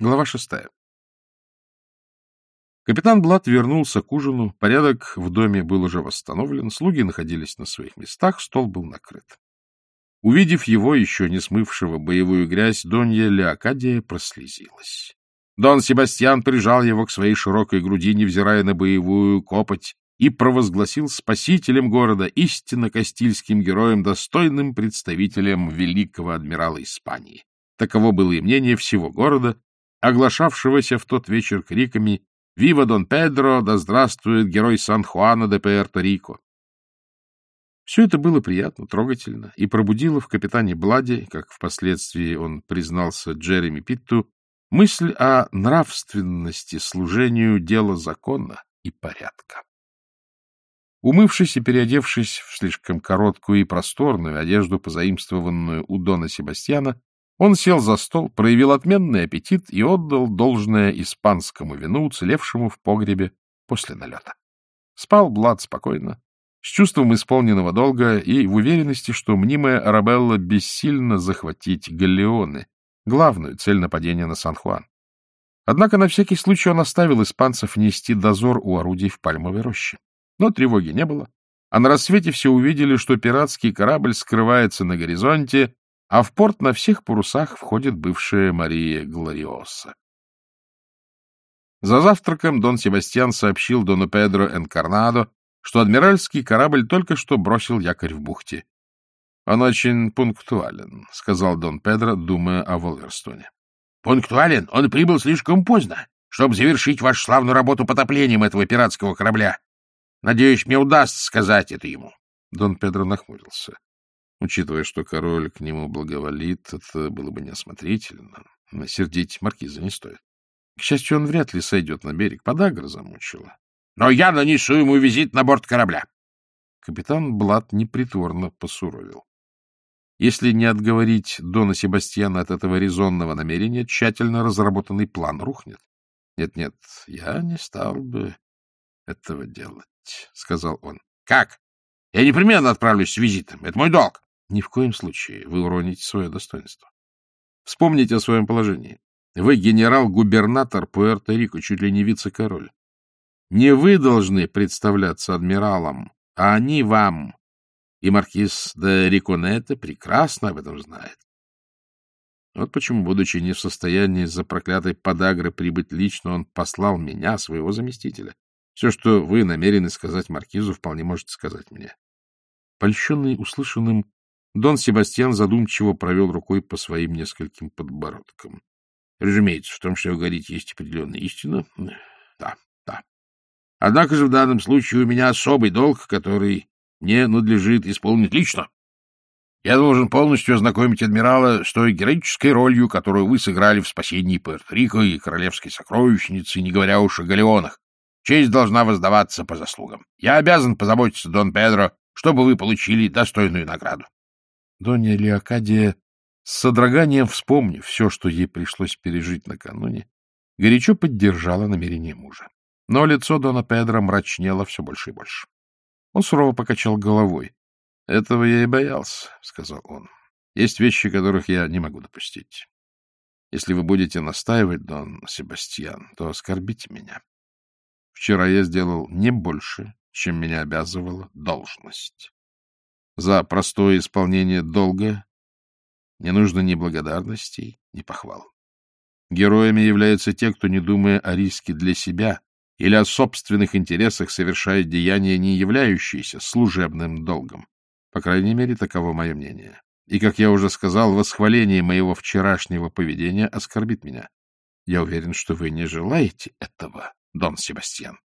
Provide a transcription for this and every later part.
Глава шестая. Капитан Блад вернулся к ужину, порядок в доме был уже восстановлен, слуги находились на своих местах, стол был накрыт. Увидев его, еще не смывшего боевую грязь, Донья Леокадия прослезилась. Дон Себастьян прижал его к своей широкой груди, невзирая на боевую копоть, и провозгласил спасителем города, истинно кастильским героем, достойным представителем великого адмирала Испании. Таково было и мнение всего города, оглашавшегося в тот вечер криками «Вива Дон Педро! Да здравствует герой Сан-Хуана де Пуэрто-Рико!» Все это было приятно, трогательно и пробудило в капитане Бладе, как впоследствии он признался Джереми Питту, мысль о нравственности служению дела закона и порядка. Умывшись и переодевшись в слишком короткую и просторную одежду, позаимствованную у Дона Себастьяна, он сел за стол, проявил отменный аппетит и отдал должное испанскому вину, уцелевшему в погребе после налета. Спал Блад спокойно, с чувством исполненного долга и в уверенности, что мнимая Арабелла бессильно захватить галеоны, главную цель нападения на Сан-Хуан. Однако на всякий случай он оставил испанцев нести дозор у орудий в пальмовой роще. Но тревоги не было, а на рассвете все увидели, что пиратский корабль скрывается на горизонте, а в порт на всех парусах входит бывшая Мария Глориоса. За завтраком Дон Себастьян сообщил Дону Педро Энкарнадо, что адмиральский корабль только что бросил якорь в бухте. — Он очень пунктуален, — сказал Дон Педро, думая о Волверстоне. — Пунктуален? Он прибыл слишком поздно, чтобы завершить вашу славную работу потоплением этого пиратского корабля. Надеюсь, мне удастся сказать это ему. Дон Педро нахмурился. Учитывая, что король к нему благоволит, это было бы неосмотрительно. Сердить маркиза не стоит. К счастью, он вряд ли сойдет на берег. Подагра замучила. Но я нанесу ему визит на борт корабля. Капитан Блат непритворно посуровил. Если не отговорить Дона Себастьяна от этого резонного намерения, тщательно разработанный план рухнет. Нет-нет, я не стал бы этого делать, — сказал он. — Как? Я непременно отправлюсь с визитом. Это мой долг. Ни в коем случае вы уроните свое достоинство. Вспомните о своем положении. Вы генерал-губернатор Пуэрто-Рико, чуть ли не вице-король. Не вы должны представляться адмиралом, а они вам. И маркиз де Риконете прекрасно об этом знает. Вот почему, будучи не в состоянии из-за проклятой подагры прибыть лично, он послал меня, своего заместителя. Все, что вы намерены сказать маркизу, вполне можете сказать мне. Польщенный услышанным, Дон Себастьян задумчиво провел рукой по своим нескольким подбородкам. Разумеется, в том, что говорить есть определенная истина. Да, да. Однако же в данном случае у меня особый долг, который мне надлежит исполнить лично. Я должен полностью ознакомить адмирала с той героической ролью, которую вы сыграли в спасении Пуэрто-Рико и королевской сокровищницы, не говоря уж о галеонах. Честь должна воздаваться по заслугам. Я обязан позаботиться, Дон Педро, чтобы вы получили достойную награду. Донья Леокадия, с содроганием вспомнив все, что ей пришлось пережить накануне, горячо поддержала намерение мужа. Но лицо Дона Педро мрачнело все больше и больше. Он сурово покачал головой. — Этого я и боялся, — сказал он. — Есть вещи, которых я не могу допустить. Если вы будете настаивать, Дон Себастьян, то оскорбите меня. Вчера я сделал не больше, чем меня обязывала должность. За простое исполнение долга не нужно ни благодарностей, ни похвал. Героями являются те, кто, не думая о риске для себя или о собственных интересах, совершает деяния, не являющиеся служебным долгом. По крайней мере, таково мое мнение. И, как я уже сказал, восхваление моего вчерашнего поведения оскорбит меня. Я уверен, что вы не желаете этого, Дон Себастьян.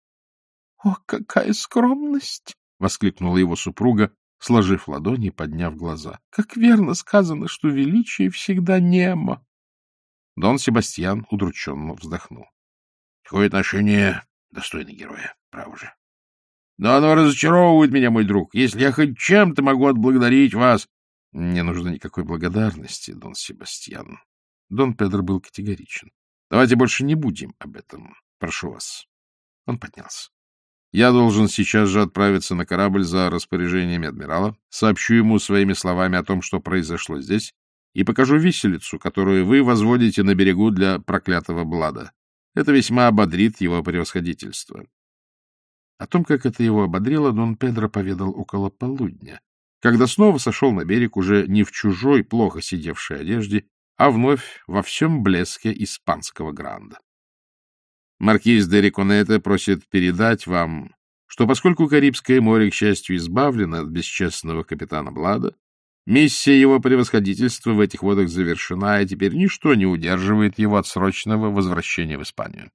— О, какая скромность! — воскликнула его супруга, сложив ладони и подняв глаза. — Как верно сказано, что величие всегда немо! Дон Себастьян удрученно вздохнул. — Такое отношение достойно героя, право же. Но оно разочаровывает меня, мой друг. Если я хоть чем-то могу отблагодарить вас... — Не нужно никакой благодарности, Дон Себастьян. Дон Педро был категоричен. — Давайте больше не будем об этом. Прошу вас. Он поднялся. Я должен сейчас же отправиться на корабль за распоряжениями адмирала, сообщу ему своими словами о том, что произошло здесь, и покажу виселицу, которую вы возводите на берегу для проклятого Блада. Это весьма ободрит его превосходительство. О том, как это его ободрило, Дон Педро поведал около полудня, когда снова сошел на берег уже не в чужой, плохо сидевшей одежде, а вновь во всем блеске испанского гранда. Маркиз де Реконете просит передать вам, что поскольку Карибское море, к счастью, избавлено от бесчестного капитана Блада, миссия его превосходительства в этих водах завершена, и теперь ничто не удерживает его от срочного возвращения в Испанию.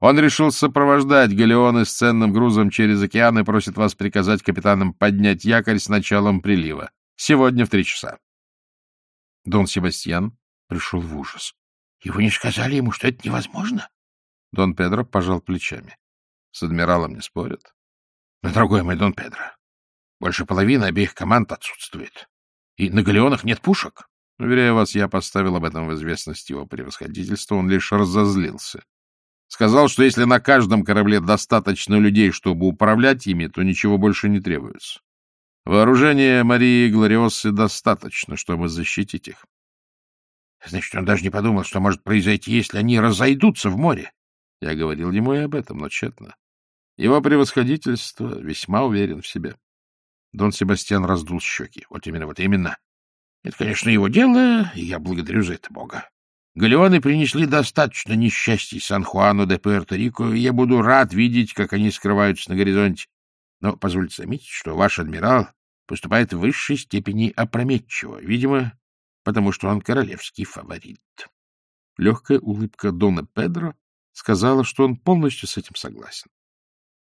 Он решил сопровождать галеоны с ценным грузом через океан и просит вас приказать капитанам поднять якорь с началом прилива. Сегодня в три часа. Дон Себастьян пришел в ужас. — И вы не сказали ему, что это невозможно? Дон Педро пожал плечами. С адмиралом не спорят. — Но, дорогой мой Дон Педро, больше половины обеих команд отсутствует. И на галеонах нет пушек. Уверяю вас, я поставил об этом в известность его превосходительства. Он лишь разозлился. Сказал, что если на каждом корабле достаточно людей, чтобы управлять ими, то ничего больше не требуется. Вооружения Марии Глориосы достаточно, чтобы защитить их. Значит, он даже не подумал, что может произойти, если они разойдутся в море. Я говорил ему и об этом, но тщетно. Его превосходительство весьма уверен в себе. Дон Себастьян раздул щеки. Вот именно, вот именно. Это, конечно, его дело, и я благодарю за это Бога. Галеоны принесли достаточно несчастий Сан-Хуану де Пуэрто-Рико, и я буду рад видеть, как они скрываются на горизонте. Но позвольте заметить, что ваш адмирал поступает в высшей степени опрометчиво, видимо, потому что он королевский фаворит. Легкая улыбка Дона Педро сказала, что он полностью с этим согласен.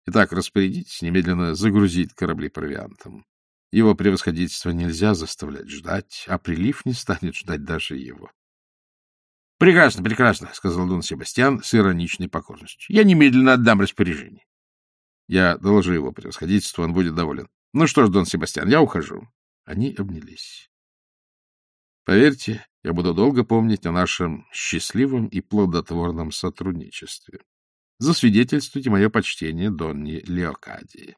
Итак, распорядитесь немедленно загрузить корабли провиантом. Его превосходительство нельзя заставлять ждать, а прилив не станет ждать даже его. — Прекрасно, прекрасно, — сказал Дон Себастьян с ироничной покорностью. — Я немедленно отдам распоряжение. Я доложу его превосходительству, он будет доволен. Ну что ж, Дон Себастьян, я ухожу. Они обнялись. Поверьте, я буду долго помнить о нашем счастливом и плодотворном сотрудничестве. Засвидетельствуйте мое почтение Донни Леокадии.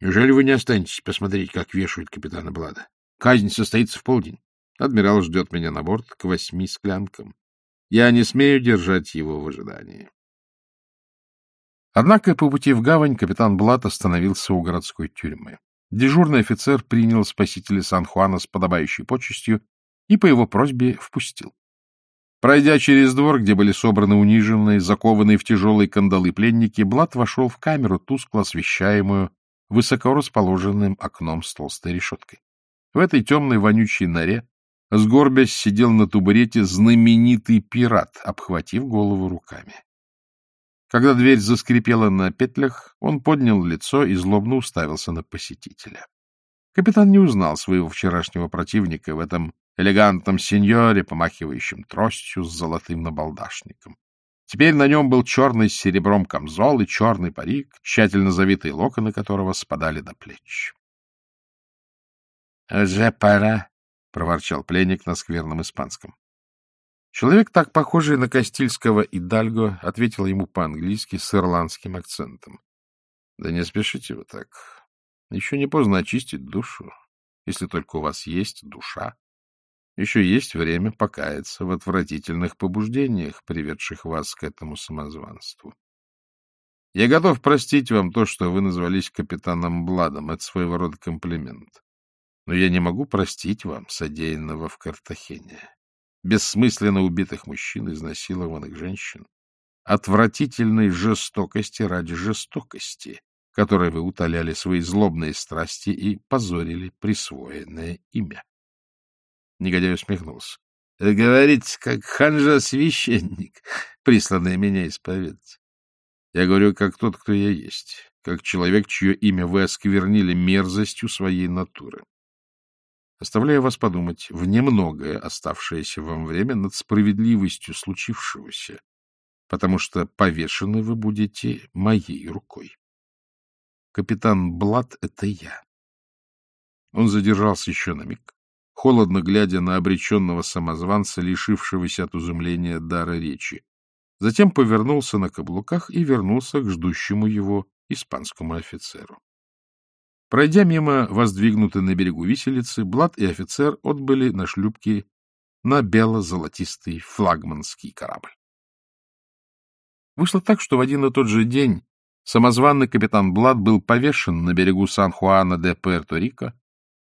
Неужели вы не останетесь посмотреть, как вешают капитана Блада? Казнь состоится в полдень. Адмирал ждет меня на борт к восьми склянкам. Я не смею держать его в ожидании. Однако по пути в гавань капитан Блад остановился у городской тюрьмы. Дежурный офицер принял спасителя Сан-Хуана с подобающей почестью и по его просьбе впустил. Пройдя через двор, где были собраны униженные, закованные в тяжелые кандалы пленники, Блад вошел в камеру, тускло освещаемую высоко расположенным окном с толстой решеткой. В этой темной вонючей норе, сгорбясь, сидел на тубурете знаменитый пират, обхватив голову руками. Когда дверь заскрипела на петлях, он поднял лицо и злобно уставился на посетителя. Капитан не узнал своего вчерашнего противника в этом элегантном сеньоре, помахивающем тростью с золотым набалдашником. Теперь на нем был черный с серебром камзол и черный парик, тщательно завитые локоны которого спадали до плеч. — Уже пора, — проворчал пленник на скверном испанском. Человек, так похожий на Кастильского и Дальго, ответил ему по-английски с ирландским акцентом. — Да не спешите вы так. Еще не поздно очистить душу, если только у вас есть душа. Еще есть время покаяться в отвратительных побуждениях, приведших вас к этому самозванству. Я готов простить вам то, что вы назвались капитаном Бладом. Это своего рода комплимент. Но я не могу простить вам содеянного в Картахене бессмысленно убитых мужчин, изнасилованных женщин, отвратительной жестокости ради жестокости, которой вы утоляли свои злобные страсти и позорили присвоенное имя. Негодяй усмехнулся. — Говорите, как ханжа-священник, присланный меня исповедать. Я говорю, как тот, кто я есть, как человек, чье имя вы осквернили мерзостью своей натуры. Оставляю вас подумать в немногое оставшееся вам время над справедливостью случившегося, потому что повешены вы будете моей рукой. Капитан Блад — это я. Он задержался еще на миг, холодно глядя на обреченного самозванца, лишившегося от изумления дара речи. Затем повернулся на каблуках и вернулся к ждущему его испанскому офицеру. Пройдя мимо воздвигнутой на берегу виселицы, Блад и офицер отбыли на шлюпке на бело-золотистый флагманский корабль. Вышло так, что в один и тот же день самозванный капитан Блад был повешен на берегу Сан-Хуана де Пуэрто-Рико,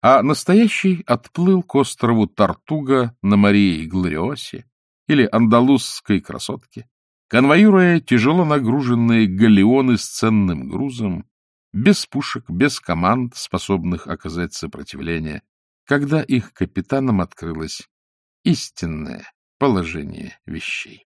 а настоящий отплыл к острову Тартуга на Марии Глориосе или Андалузской красотке, конвоируя тяжело нагруженные галеоны с ценным грузом, без пушек, без команд, способных оказать сопротивление, когда их капитанам открылось истинное положение вещей.